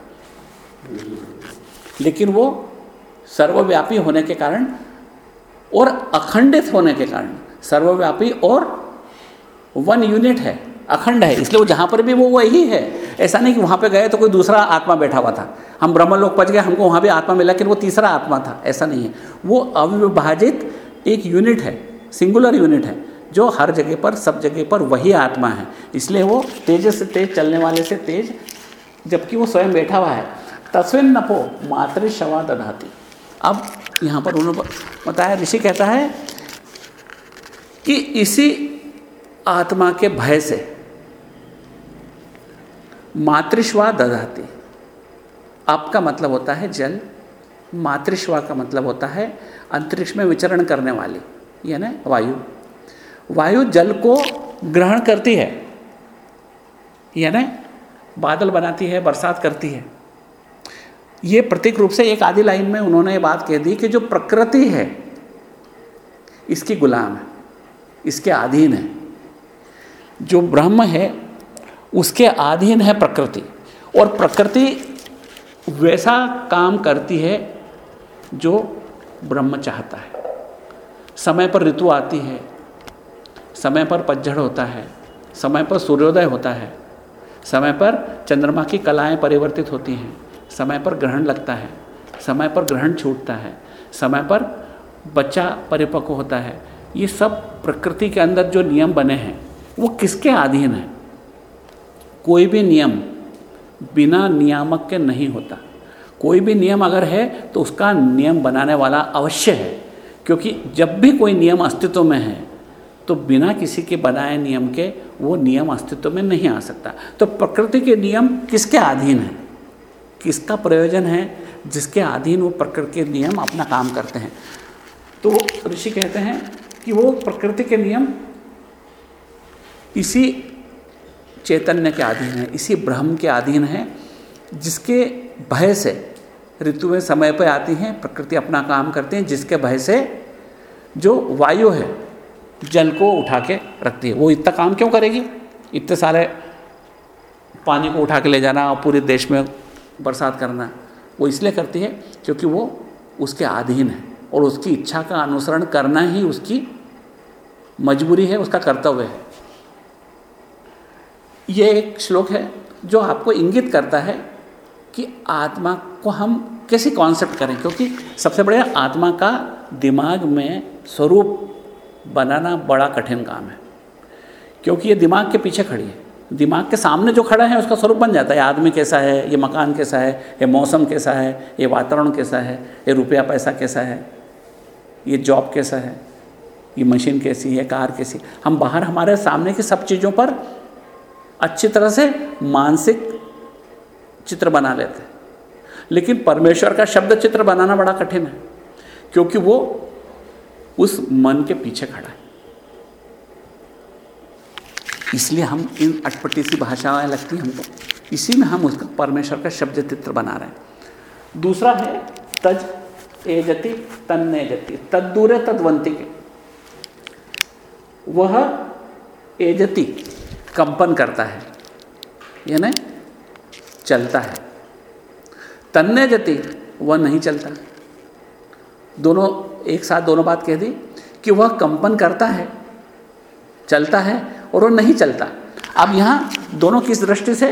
लेकिन वो सर्वव्यापी होने के कारण और अखंडित होने के कारण सर्वव्यापी और वन यूनिट है, अखंड है। इसलिए वो जहाँ पर भी वो वही है। ऐसा नहीं कि वहाँ पे गए तो कोई दूसरा आत्मा बैठा हुआ था। हम ब्रह्म लोग पच गए, हमको वहाँ भी आत्मा मिला, लेकिन वो तीसरा आत्मा था, ऐसा नहीं है। वो अविभाजित एक यूनिट है सिंगुलर यूनिट है, जो हर जगह पर, सब जगह पर वही आत्मा है। इसलिए वो तेज से तेज, चलने वाले से तेज, जबकि वो स्वयं बैठा हुआ है। तस्विन नपो, मातृ शवा दधाती। अब यहाँ पर उन्होंने बताया, ऋषि कहता है कि इसी आत्मा के भय से मातृश्वा दधाती आपका मतलब होता है जल मातृश्वा का मतलब होता है अंतरिक्ष में विचरण करने वाली यानी वायु। वायु जल को ग्रहण करती है यानी बादल बनाती है, बरसात करती है। ये प्रतीक रूप से एक आदि लाइन में उन्होंने ये बात कह दी कि जो प्रकृति है, इसकी गुलाम है, इसके अधीन है। जो ब्रह्म है उसके अधीन है प्रकृति। और प्रकृति वैसा काम करती है जो ब्रह्म चाहता है। समय पर ऋतु आती है, समय पर पतझड़ होता है, समय पर सूर्योदय होता है, समय पर चंद्रमा की कलाएँ परिवर्तित होती हैं, समय पर ग्रहण लगता है, समय पर ग्रहण छूटता है, समय पर बच्चा परिपक्व होता है। ये सब प्रकृति के अंदर जो नियम बने हैं, वो किसके अधीन है? कोई भी नियम बिना नियामक के नहीं होता। कोई भी नियम अगर है तो उसका नियम बनाने वाला अवश्य है। क्योंकि जब भी कोई नियम अस्तित्व में है तो बिना किसी के बनाए नियम के वो नियम अस्तित्व में नहीं आ सकता। तो प्रकृति के नियम किसके अधीन है? किसका प्रयोजन है? जिसके अधीन वो प्रकृति के नियम अपना काम करते हैं। तो ऋषि कहते हैं कि वो प्रकृति के नियम इसी चैतन्य के अधीन है, इसी ब्रह्म के अधीन है, जिसके भय से ऋतुएँ समय पर आती हैं, प्रकृति अपना काम करती हैं, जिसके भय से जो वायु है, जल को उठा के रखती है। वो इतना काम क्यों करेगी? इतने सारे पानी को उठा के ले जाना और पूरे देश में बरसात करना, वो इसलिए करती है क्योंकि वो उसके अधीन है और उसकी इच्छा का अनुसरण करना ही उसकी मजबूरी है, उसका कर्तव्य है। ये एक श्लोक है जो आपको इंगित करता है कि आत्मा को हम कैसे कॉन्सेप्ट करें, क्योंकि सबसे बड़े आत्मा का दिमाग में स्वरूप बनाना बड़ा कठिन काम है। क्योंकि ये दिमाग के पीछे खड़ी है। दिमाग के सामने जो खड़ा है, उसका स्वरूप बन जाता है। आदमी कैसा है, ये मकान कैसा है, ये मौसम कैसा है, ये वातावरण कैसा है, ये रुपया पैसा कैसा है, ये जॉब कैसा है, ये मशीन कैसी है कार कैसी हम बाहर, हमारे सामने की सब चीज़ों पर अच्छी तरह से मानसिक चित्र बना लेते हैं। लेकिन परमेश्वर का शब्द चित्र बनाना बड़ा कठिन है, क्योंकि वो उस मन के पीछे खड़ा है। इसलिए हम इन अटपटी सी भाषाएँ लगती हमको। इसी में हम उसका परमेश्वर का शब्द चित्र बना रहे हैं। दूसरा है, तज एजति तन्ने जति तद दूर तदवंती के। वह एजति कंपन करता है, यानी चलता है। तन्ने जति, वह नहीं चलता। दोनों, एक साथ दोनों बात कह दी कि वह कंपन करता है, चलता है और वह नहीं चलता। अब यहाँ दोनों किस दृष्टि से?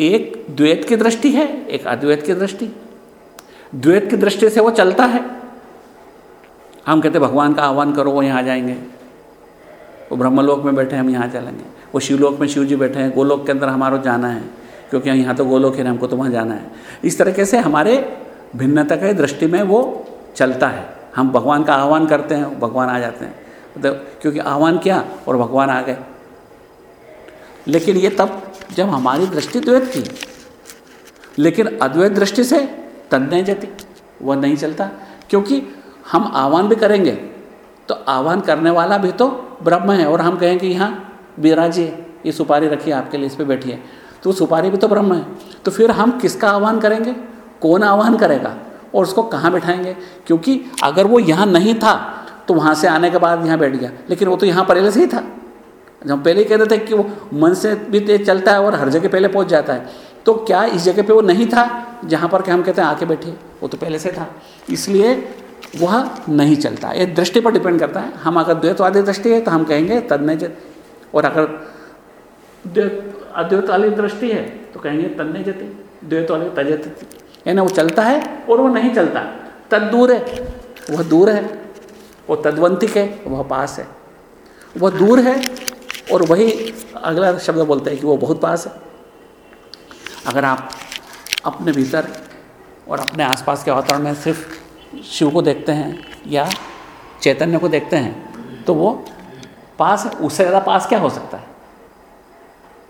एक द्वैत की दृष्टि है, एक अद्वैत की दृष्टि। द्वैत की दृष्टि से वो चलता है। हम कहते भगवान का आह्वान करो वो यहाँ आ जाएँगे। वो ब्रह्मलोक में बैठे हैं, हम यहाँ चलेंगे। वो शिवलोक में शिव जी बैठे हैं, गोलोक के अंदर हमारा जाना है, क्योंकि यहाँ तो गोलोक है हमको तो वहाँ जाना है। इस तरीके से हमारे भिन्नता के दृष्टि में वो चलता है। हम भगवान का आह्वान करते हैं, भगवान आ जाते हैं। तो क्योंकि आह्वान किया और भगवान आ गए। लेकिन ये तब जब हमारी दृष्टि द्वैत थी, लेकिन अद्वैत दृष्टि से तन्ने जाती वह नहीं चलता। क्योंकि हम आह्वान भी करेंगे तो आह्वान करने वाला भी तो ब्रह्म है और हम कहें कि यहाँ विराजिए ये सुपारी रखिए, आपके लिए इस पर बैठिए तो सुपारी भी तो ब्रह्म है। तो फिर हम किसका आह्वान करेंगे? कौन आह्वान करेगा? और उसको कहाँ बैठाएँगे? क्योंकि अगर वो यहाँ नहीं था तो वहाँ से आने के बाद यहाँ बैठ गया। लेकिन वो तो यहाँ पहले से ही था। जब पहले ही कहते थे कि वो मन से भी तेज चलता है और हर जगह पहले पहुँच जाता है। तो क्या इस जगह पे वो नहीं था, जहाँ पर कि हम कहते हैं आके बैठे? वो तो पहले से था। इसलिए वह नहीं चलता। ये दृष्टि पर डिपेंड करता है। हम अगर द्वैतवादी दृष्टि है तो हम कहेंगे तन्ने और अगर अद्वैत वाली दृष्टि है तो कहेंगे तन्ने जते द्वैत वाली तजती। यानी वो चलता है और वो नहीं चलता। तद दूर है। वह दूर है। वो तद्वंतिक है। वह पास है। वह दूर है और वही अगला शब्द बोलते हैं कि वो बहुत पास है। अगर आप अपने भीतर और अपने आसपास के वातावरण में सिर्फ़ शिव को देखते हैं या चैतन्य को देखते हैं तो वो पास है। उससे ज़्यादा पास क्या हो सकता है?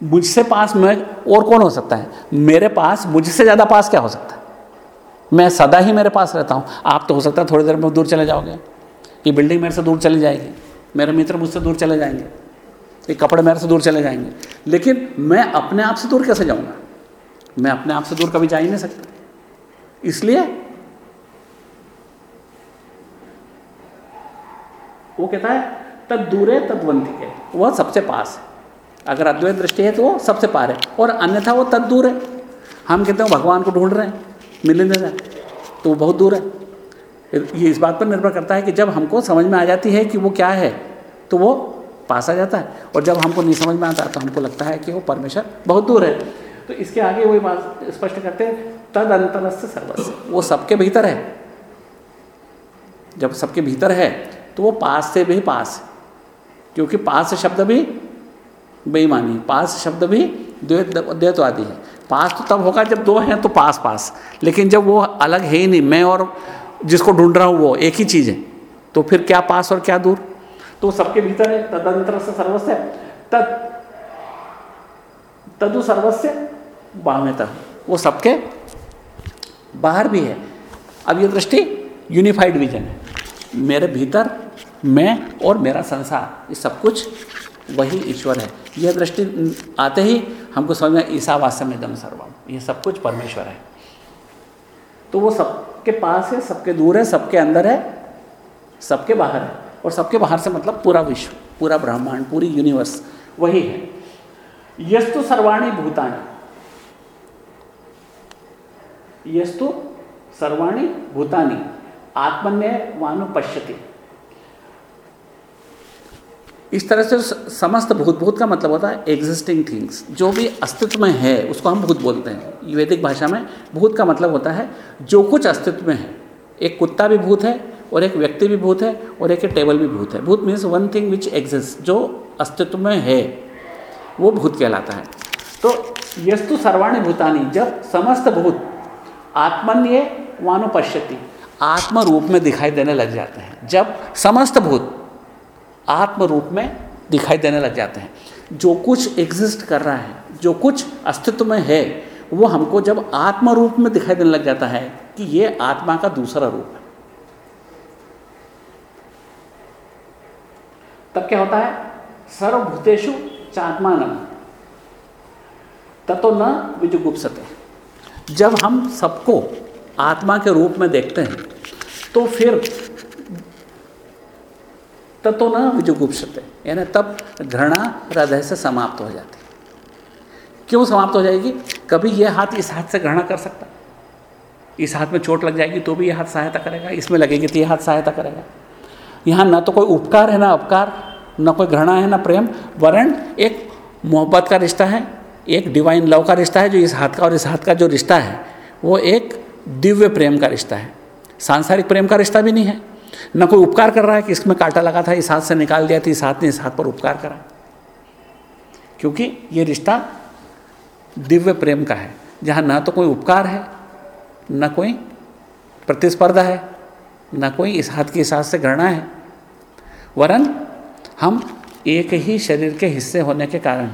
मुझसे पास में और कौन हो सकता है? मेरे पास, मुझसे ज़्यादा पास क्या हो सकता है? मैं सदा ही मेरे पास रहता हूँ। आप तो हो सकता है थोड़ी देर में दूर चले जाओगे ये बिल्डिंग मेरे से दूर चली जाएगी, मेरे मित्र मुझसे दूर चले जाएँगे ये कपड़े मेरे से दूर चले जाएँगे। लेकिन मैं अपने आप से दूर कैसे जाऊँगा? मैं अपने आप से दूर कभी जा ही नहीं सकता। इसलिए वो कहता है, तद दूरे तद्वंतिक है। वह सबसे पास है। अगर अद्वैत दृष्टि है तो वो सबसे पार है। और अन्यथा वो तद दूर है। हम कहते हैं भगवान को ढूंढ रहे हैं, मिल नहीं रहा तो वो बहुत दूर है। ये इस बात पर निर्भर करता है कि जब हमको समझ में आ जाती है कि वो क्या है तो वो पास आ जाता है। और जब हमको नहीं समझ में आता तो हमको लगता है कि वो परमेश्वर बहुत दूर है। तो इसके आगे वही बात स्पष्ट करते हैं, तद अंतर से सर्वस्व वो सबके भीतर है। जब सबके भीतर है तो वो पास से भी पास है। क्योंकि पास शब्द भी बेईमानी पास शब्द भी द्वैतवादी है। पास तो तब होगा जब दो हैं तो पास पास। लेकिन जब वो अलग है ही नहीं, मैं और जिसको ढूंढ रहा हूँ वो एक ही चीज़ है। तो फिर क्या पास और क्या दूर? तो सबके भीतर है तदंतर से सर्वस्व तद, तदु सर्वस्व बाह्यता। वो सबके बाहर भी है। अब ये दृष्टि यूनिफाइड विजन है। मेरे भीतर, मैं और मेरा संसार, ये सब कुछ वही ईश्वर है। यह दृष्टि आते ही हमको समझ में ईसा वास्तव में दम सर्वम। ये सब कुछ परमेश्वर है। तो वो सबके पास है, सबके दूर है, सबके अंदर है, सबके बाहर है। और सबके बाहर से मतलब पूरा विश्व, पूरा ब्रह्मांड, पूरी यूनिवर्स वही है। यस्तु सर्वाणी भूतानी। यस्तु सर्वाणी भूतानी। आत्मन्य पश्यति इस तरह से समस्त भूत भूत का मतलब होता है एग्जिस्टिंग थिंग्स जो भी अस्तित्व में है, उसको हम भूत बोलते हैं। वैदिक भाषा में भूत का मतलब होता है जो कुछ अस्तित्व में है। एक कुत्ता भी भूत है, और एक व्यक्ति भी भूत है, और एक टेबल भी भूत है। भूत means one thing which exist जो अस्तित्व में है, वो भूत कहलाता है। तो यस्तु सर्वाणी भूतानी, जब समस्त भूत आत्मन्य वानुपश्यति आत्म रूप में दिखाई देने लग जाते हैं। जब समस्त भूत आत्म रूप में दिखाई देने लग जाते हैं। जो कुछ एग्जिस्ट कर रहा है, जो कुछ अस्तित्व में है, वो हमको जब आत्म रूप में दिखाई देने लग जाता है कि ये आत्मा का दूसरा रूप है। तब क्या होता है? सर्वभूतेषु चात्मान ततो न विजुगुप्सते जब हम सबको आत्मा के रूप में देखते हैं तो फिर ततो न विजुगुप्सते यानी तब घृणा हृदय से समाप्त हो जाती है। क्यों समाप्त हो जाएगी? कभी यह हाथ इस हाथ से घृणा कर सकता इस हाथ में चोट लग जाएगी तो भी यह हाथ सहायता करेगा, इसमें लगेगी तो यह हाथ सहायता करेगा। यहाँ ना तो कोई उपकार है, ना अपकार, न कोई घृणा है, ना प्रेम वरण एक मोहब्बत का रिश्ता है, एक डिवाइन लव का रिश्ता है जो इस हाथ का और इस हाथ का जो रिश्ता है, वो एक दिव्य प्रेम का रिश्ता है। सांसारिक प्रेम का रिश्ता भी नहीं है। न कोई उपकार कर रहा है कि इसमें कांटा लगा था, इस हाथ से निकाल दिया था, इस हाथ ने इस हाथ पर उपकार करा। क्योंकि ये रिश्ता दिव्य प्रेम का है। जहाँ ना तो कोई उपकार है, न कोई प्रतिस्पर्धा है, न कोई इस हाथ की इस हाथ से घृणा है। वरन हम एक ही शरीर के हिस्से होने के कारण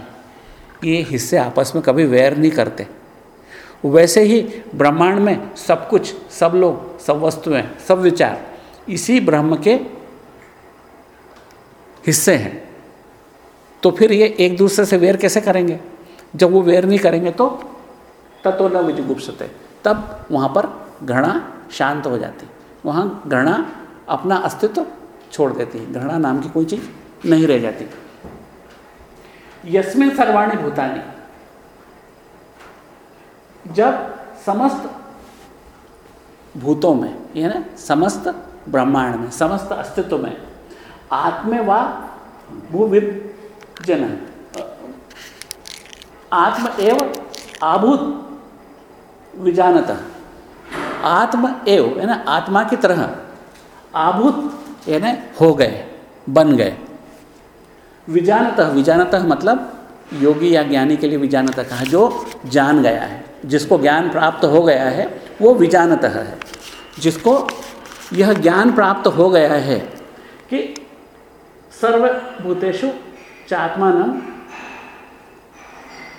ये हिस्से आपस में कभी वैर नहीं करते। वैसे ही ब्रह्मांड में सब कुछ, सब लोग, सब वस्तुएँ, सब विचार इसी ब्रह्म के हिस्से हैं। तो फिर ये एक दूसरे से वेर कैसे करेंगे? जब वो वेर नहीं करेंगे तो तत्व न विजुगुप्सते तब वहाँ पर घृणा शांत हो जाती। वहाँ घृणा अपना अस्तित्व छोड़ देती है। घृणा नाम की कोई चीज़ नहीं रह जाती। यस्मिन सर्वाणी भूतानी। जब समस्त भूतों में यानी समस्त ब्रह्मांड में, समस्त अस्तित्व में आत्मे व भूविद जन आत्म एव आभूत विजानत आत्म एव यानी आत्मा की तरह आभूत यानी हो गए, बन गए। विजानत विजानत मतलब योगी या ज्ञानी के लिए विजानत कहा जो जान गया है। जिसको ज्ञान प्राप्त हो गया है, वो विजानत है। जिसको यह ज्ञान प्राप्त हो गया है कि सर्वभूतेषु चात्मान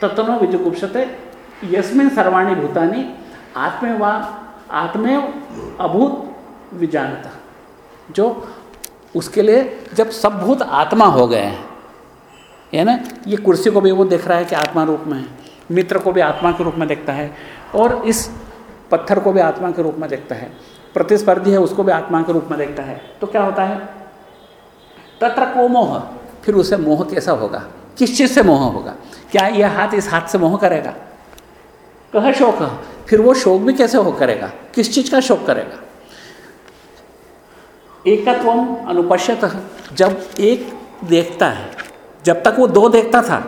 तत्नो विजुगुप्सते यस्मिन सर्वाणी भूतानी आत्मे व आत्मेव अभूत विजानता। जो उसके लिए जब सब भूत आत्मा हो गए हैं है ना ये कुर्सी को भी वो देख रहा है कि आत्मा रूप में है। मित्र को भी आत्मा के रूप में देखता है और इस पत्थर को भी आत्मा के रूप में देखता है। प्रतिस्पर्धी है, उसको भी आत्मा के रूप में देखता है। तो क्या होता है? तत्र को मोह, फिर उसे मोह कैसा होगा? किस चीज़ से मोह होगा? क्या यह हाथ इस हाथ से मोह करेगा? कह शोक, फिर वो शोक भी कैसे हो करेगा? किस चीज़ का शोक करेगा? एकत्व अनुपश्यत, जब एक देखता है, जब तक वो दो देखता था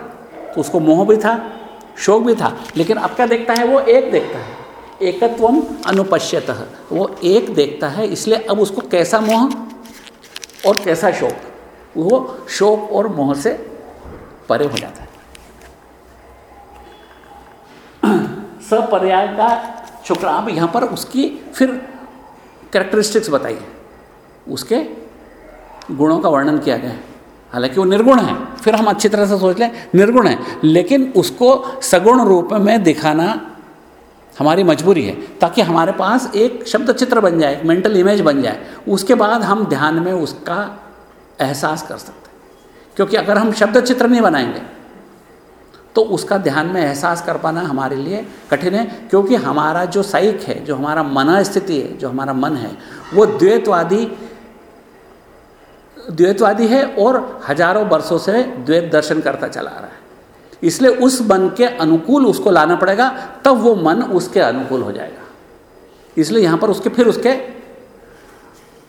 तो उसको मोह भी था शोक भी था, लेकिन अब क्या देखता है? वो एक देखता है। एकत्व अनुपश्यत। वो एक देखता है, इसलिए अब उसको कैसा मोह और कैसा शोक? वो शोक और मोह से परे हो जाता है। सपर्याय का शुक्र आप यहाँ पर उसकी फिर करेक्टरिस्टिक्स बताइए। उसके गुणों का वर्णन किया गया है। हालाँकि वो निर्गुण है। फिर हम अच्छी तरह से सोच लें, निर्गुण है। लेकिन उसको सगुण रूप में दिखाना हमारी मजबूरी है, ताकि हमारे पास एक शब्द चित्र बन जाए, एक मेंटल इमेज बन जाए। उसके बाद हम ध्यान में उसका एहसास कर सकते हैं। क्योंकि अगर हम शब्द चित्र नहीं बनाएँगे तो उसका ध्यान में एहसास कर पाना हमारे लिए कठिन है, क्योंकि हमारा जो साइक है, जो हमारा मन स्थिति है, जो हमारा मन है, वो द्वैतवादी द्वैतवादी है और हज़ारों वर्षों से द्वैत दर्शन करता चला रहा है। इसलिए उस मन के अनुकूल उसको लाना पड़ेगा, तब वो मन उसके अनुकूल हो जाएगा। इसलिए यहाँ पर उसके, फिर उसके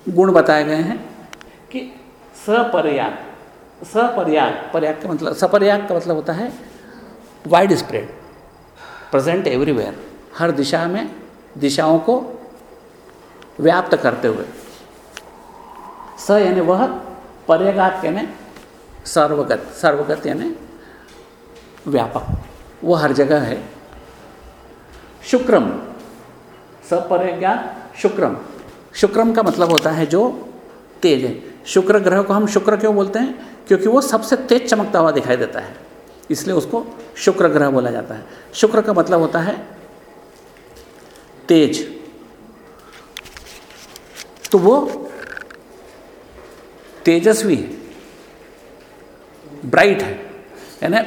गुण बताए गए हैं कि सपर्याग सपर्याग पर्याग का मतलब सपर्याग का मतलब होता है वाइड स्प्रेड प्रेजेंट एवरीवेयर हर दिशा में दिशाओं को व्याप्त करते हुए। स यानी वह पर्यगात यानी सर्वगत सर्वगत यानी व्यापक। वह हर जगह है। शुक्रम सपर्यज्ञात शुक्रम। शुक्रम का मतलब होता है जो तेज है। शुक्र ग्रह को हम शुक्र क्यों बोलते हैं? क्योंकि वो सबसे तेज चमकता हुआ दिखाई देता है। इसलिए उसको शुक्र ग्रह बोला जाता है। शुक्र का मतलब होता है तेज। तो वो तेजस्वी है, ब्राइट है यानी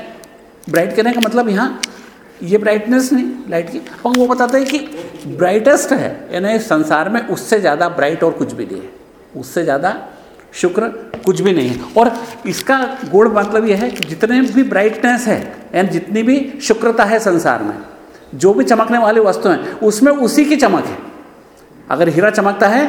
ब्राइट कहने का मतलब यहाँ ये ब्राइटनेस नहीं लाइट की। और वो बताते हैं कि ब्राइटेस्ट है, यानी संसार में उससे ज़्यादा ब्राइट और कुछ भी नहीं है। उससे ज़्यादा शुक्र कुछ भी नहीं है। और इसका गुण मतलब यह है कि जितने भी ब्राइटनेस है, यानी जितनी भी शुक्रता है संसार में, जो भी चमकने वाली वस्तु हैं, उसमें उसी की चमक है। अगर हीरा चमकता है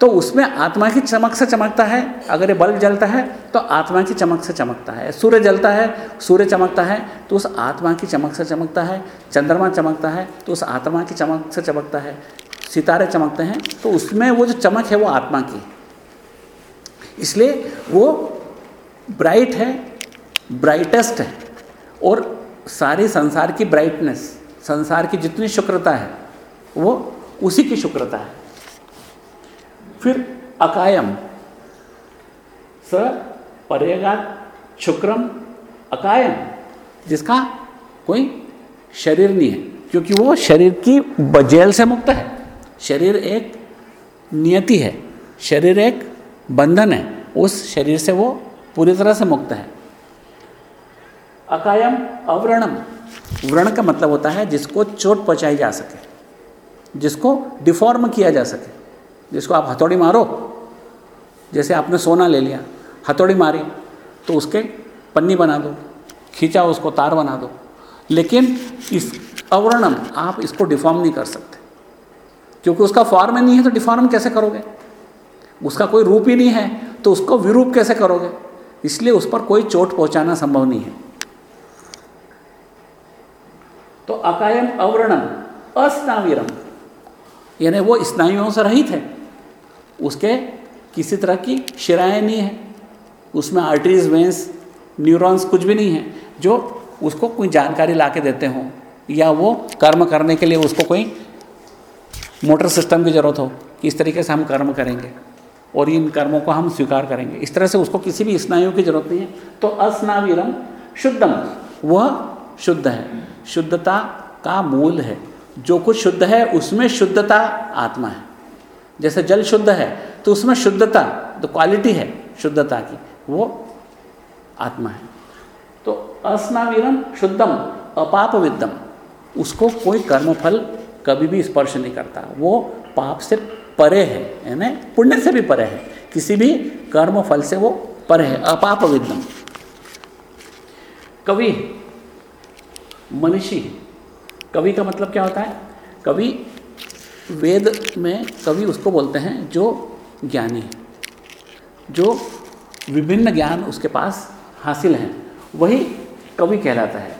तो उसमें आत्मा की चमक से चमकता है, अगर ये बल्ब जलता है तो आत्मा की चमक से चमकता है। सूर्य जलता है, सूर्य चमकता है तो उस आत्मा की चमक से चमकता है। चंद्रमा चमकता है तो उस आत्मा की चमक से चमकता है। सितारे चमकते हैं तो उसमें वो जो चमक है वो आत्मा की। इसलिए वो ब्राइट है, ब्राइटेस्ट है, और सारे संसार की ब्राइटनेस, संसार की जितनी शुक्रता है, वो उसी की शुक्रता है। फिर अकायम। स परेगा शुक्रम अकायम, जिसका कोई शरीर नहीं है, क्योंकि वो शरीर की जेल से मुक्त है। शरीर एक नियति है, शरीर एक बंधन है, उस शरीर से वो पूरी तरह से मुक्त है। अकायम अव्रणम, व्रण का मतलब होता है जिसको चोट पहुंचाई जा सके, जिसको डिफॉर्म किया जा सके। जिसको आप हथौड़ी मारो, जैसे आपने सोना ले लिया, हथौड़ी मारी तो उसके पन्नी बना दो, खींचा उसको, तार बना दो। लेकिन इस अवर्णम आप इसको डिफॉर्म नहीं कर सकते। क्योंकि उसका फॉर्म नहीं है तो डिफॉर्म कैसे करोगे? उसका कोई रूप ही नहीं है तो उसको विरूप कैसे करोगे? इसलिए उस पर कोई चोट पहुंचाना संभव नहीं है। तो अकायम अवर्णम अस्नावीरम, यानी वो स्नायुओं से रहित है। उसके किसी तरह की शिराएँ नहीं है। उसमें आर्टरीज वेंस न्यूरॉन्स कुछ भी नहीं है, जो उसको कोई जानकारी ला के देते हों, या वो कर्म करने के लिए उसको कोई मोटर सिस्टम की ज़रूरत हो, कि इस तरीके से हम कर्म करेंगे, और इन कर्मों को हम स्वीकार करेंगे। इस तरह से उसको किसी भी स्नायु की ज़रूरत नहीं है। तो अस्नावीरम शुद्धम वह शुद्ध है। शुद्धता का मूल है। जो कुछ शुद्ध है, उसमें शुद्धता आत्मा है। जैसे जल शुद्ध है तो उसमें शुद्धता तो क्वालिटी है शुद्धता की, वो आत्मा है। तो अस्नावीरम शुद्धम अपाप विद्यम उसको कोई कर्मफल कभी भी स्पर्श नहीं करता। वो पाप से परे है, यानी पुण्य से भी परे है, किसी भी कर्म फल से वो परे है अपाप विद्यम कवि, मनीषी, कवि का मतलब क्या होता है? कवि वेद में कवि उसको बोलते हैं जो ज्ञानी जो विभिन्न ज्ञान उसके पास हासिल हैं। वही कवि कहलाता है।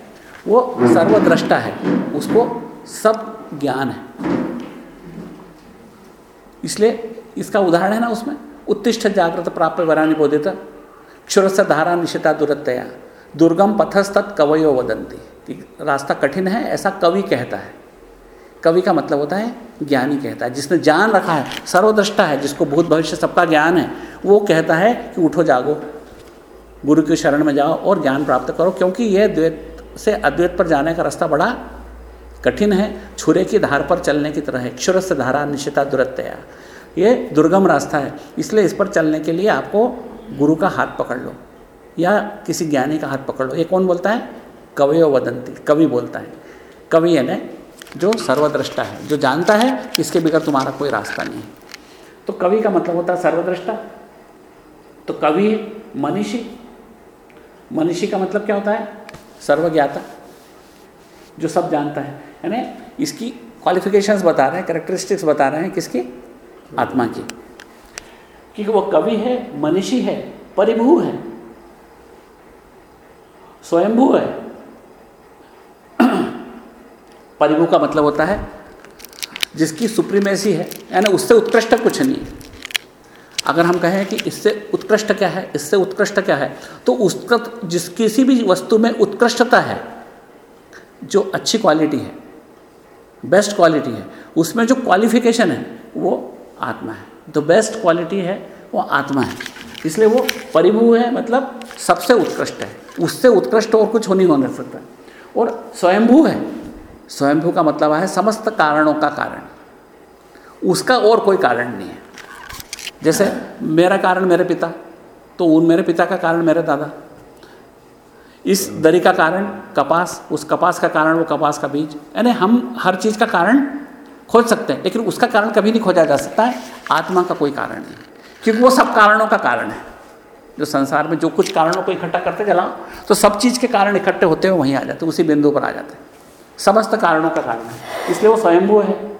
वो सर्वद्रष्टा है, उसको सब ज्ञान है। इसलिए इसका उदाहरण है ना उसमें, उत्तिष्ठ जागृत प्राप्त वरानी बोधित, क्षुरस धारा निशिता दुरतया दुर्गम पथस्तत् कवयो वदंती रास्ता कठिन है, ऐसा कवि कहता है। कवि का मतलब होता है ज्ञानी कहता है। जिसने जान रखा है, सर्वदृष्टा है, जिसको भूत भविष्य सबका ज्ञान है, वो कहता है कि उठो जागो, गुरु की शरण में जाओ और ज्ञान प्राप्त करो, क्योंकि यह द्वैत से अद्वैत पर जाने का रास्ता बड़ा कठिन है। छुरे की धार पर चलने की तरह है क्षुर से धारा निश्चिता दुरतया ये दुर्गम रास्ता है, इसलिए इस पर चलने के लिए आपको गुरु का हाथ पकड़ लो, या किसी ज्ञानी का हाथ पकड़ लो। ये कौन बोलता है? कवयो वदंती, कवि बोलता है। कवि है ना जो सर्वद्रष्टा है, जो जानता है इसके बगैर तुम्हारा कोई रास्ता नहीं है। तो कवि का मतलब होता है सर्वद्रष्टा। तो कवि मनीषी। मनीषी का मतलब क्या होता है? सर्वज्ञाता, जो सब जानता है। यानी इसकी क्वालिफिकेशंस बता रहे हैं करेक्टरिस्टिक्स बता रहे हैं किसकी? आत्मा की। क्योंकि वो कवि है, मनीषी है, परिभू है, स्वयंभू है। परिभू का मतलब होता है, जिसकी सुप्रीमेसी है, यानी उससे उत्कृष्ट कुछ नहीं अगर हम कहें कि इससे उत्कृष्ट क्या है, इससे उत्कृष्ट क्या है तो उसका जिस किसी भी वस्तु में उत्कृष्टता है, जो अच्छी क्वालिटी है बेस्ट क्वालिटी है, उसमें जो क्वालिफिकेशन है, वो आत्मा है। तो बेस्ट क्वालिटी है, वो आत्मा है। इसलिए वो परिभू है मतलब सबसे उत्कृष्ट है। उससे उत्कृष्ट और कुछ हो नहीं होने सकता। और स्वयंभू है स्वयंभू का मतलब है समस्त कारणों का कारण। उसका और कोई कारण नहीं है। जैसे मेरा कारण मेरे पिता तो उन मेरे पिता का कारण मेरे दादा। इस दरी का कारण कपास, उस कपास का कारण, वो कपास का बीज। यानी हम हर चीज़ का कारण खोज सकते हैं, लेकिन उसका कारण कभी नहीं खोजा जा सकता है। आत्मा का कोई कारण नहीं। क्योंकि वो सब कारणों का कारण है। जो संसार में जो कुछ कारणों को इकट्ठा करते चला तो सब चीज़ के कारण इकट्ठे होते हुए वहीं आ जाते उसी बिंदु पर आ जाते समस्त कारणों का कारण है। इसलिए वो स्वयंभू है।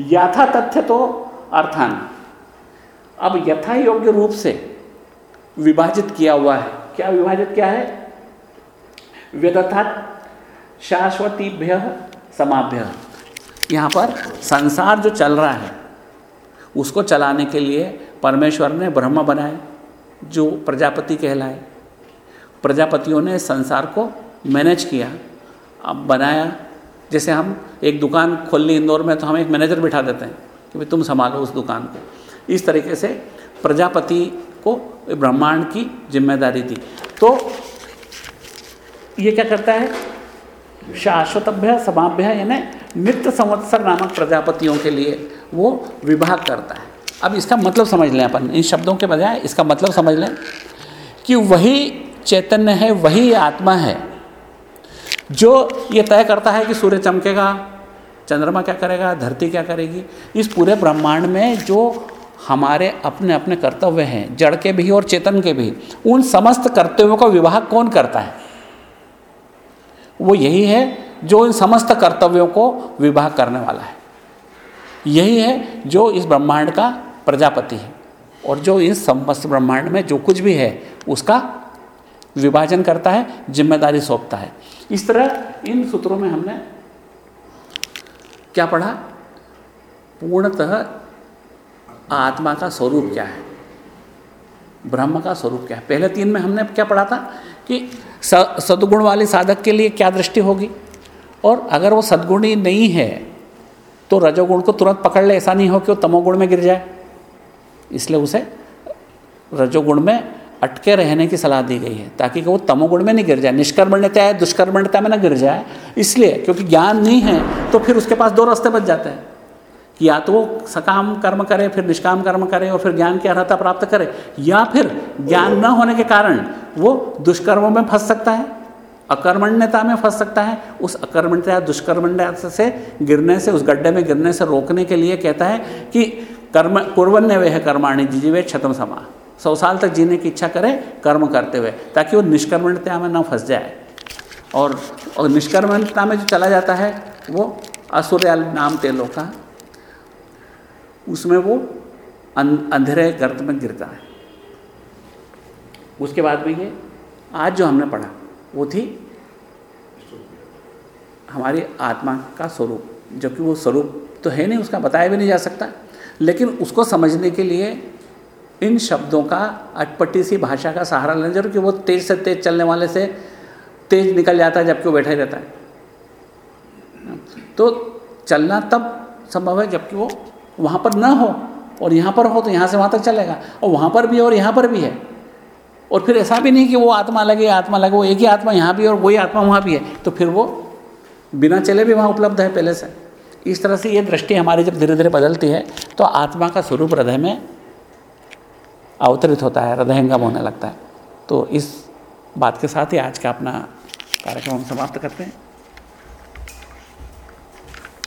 यथा तथ्य तो अर्थान। अब यथा योग्य रूप से विभाजित किया हुआ है। क्या विभाजित क्या है? व्यदथा शाश्वतीभ्य समाभ्य। यहाँ पर संसार जो चल रहा है, उसको चलाने के लिए परमेश्वर ने ब्रह्म बनाए, जो प्रजापति कहलाए। प्रजापतियों ने संसार को मैनेज किया। अब बनाया, जैसे हम एक दुकान खोल ली इंदौर में तो हम एक मैनेजर बिठा देते हैं कि भाई तुम संभालो उस दुकान को। इस तरीके से प्रजापति को ब्रह्मांड की ज़िम्मेदारी दी। तो ये क्या करता है? शाश्वतभ्य, समाभ्य, यानी नित्य संवत्सर नामक प्रजापतियों के लिए वो विभाग करता है। अब इसका मतलब समझ लें अपन। इन शब्दों के बजाय इसका मतलब समझ लें कि वही चैतन्य है, वही आत्मा है जो ये तय करता है कि सूर्य चमकेगा, चंद्रमा क्या करेगा, धरती क्या करेगी, इस पूरे ब्रह्मांड में जो हमारे अपने अपने कर्तव्य हैं, जड़ के भी और चेतन के भी, उन समस्त कर्तव्यों का विवाह कौन करता है? वो यही है जो इन समस्त कर्तव्यों को विवाह करने वाला है। यही है जो इस ब्रह्मांड का प्रजापति है और जो इस समस्त ब्रह्मांड में जो कुछ भी है, उसका विभाजन करता है, ज़िम्मेदारी सौंपता है। इस तरह इन सूत्रों में हमने क्या पढ़ा? पूर्णतः आत्मा का स्वरूप क्या है? ब्रह्म का स्वरूप क्या है? पहले तीन में हमने क्या पढ़ा था कि सदगुण वाले साधक के लिए क्या दृष्टि होगी? और अगर वो सदगुणी नहीं है तो रजोगुण को तुरंत पकड़ ले, ऐसा नहीं हो कि वो तमोगुण में गिर जाए। इसलिए उसे रजोगुण में अटके रहने की सलाह दी गई है, ताकि वो तमोगुण में नहीं गिर जाए। निष्कर्मण्यता है, दुष्कर्मण्यता में ना गिर जाए। इसलिए, क्योंकि ज्ञान नहीं है तो फिर उसके पास दो रास्ते बच जाते हैं। कि या तो वो सकाम कर्म करे, फिर निष्काम कर्म करे, और फिर ज्ञान की अर्हता प्राप्त करे, या फिर ज्ञान न होने के कारण वो दुष्कर्मों में फंस सकता है, अकर्मण्यता में फंस सकता है। उस अकर्मण्यता दुष्कर्मण्यता से गिरने से, उस गड्ढे में गिरने से रोकने के लिए कहता है कि कर्म कुरवन्य वे है कर्माणी जीवे क्षतम समा। सौ साल तक जीने की इच्छा करे कर्म करते हुए ताकि वो निष्कर्मणता में न फंस जाए। और, और निष्कर्मण्यता में जो चला जाता है वो असुर नाम तेलों का उसमें वो अंधेरे गर्त में गिरता है। उसके बाद में ये आज जो हमने पढ़ा वो थी हमारी आत्मा का स्वरूप। जबकि वो स्वरूप तो है नहीं उसका बताया भी नहीं जा सकता। लेकिन उसको समझने के लिए इन शब्दों का अटपटी सी भाषा का सहारा लेना ज़रूर कि वो तेज से तेज चलने वाले से तेज निकल जाता है जबकि वो बैठा ही रहता है। तो चलना तब संभव है जबकि वो वहाँ पर ना हो और यहाँ पर हो तो यहाँ से वहाँ तक चलेगा और वहाँ पर भी और यहाँ पर भी है। और फिर ऐसा भी नहीं कि वो आत्मा लगे आत्मा लगे वो एक ही आत्मा यहाँ भी और वही आत्मा वहाँ भी है। तो फिर वो बिना चले भी वहाँ उपलब्ध है पहले से। इस तरह से ये दृष्टि हमारी जब धीरे धीरे बदलती है तो आत्मा का स्वरूप हृदय में अवतरित होता है हृदयंगम होने लगता है। तो इस बात के साथ ही आज का अपना कार्यक्रम हम समाप्त करते हैं।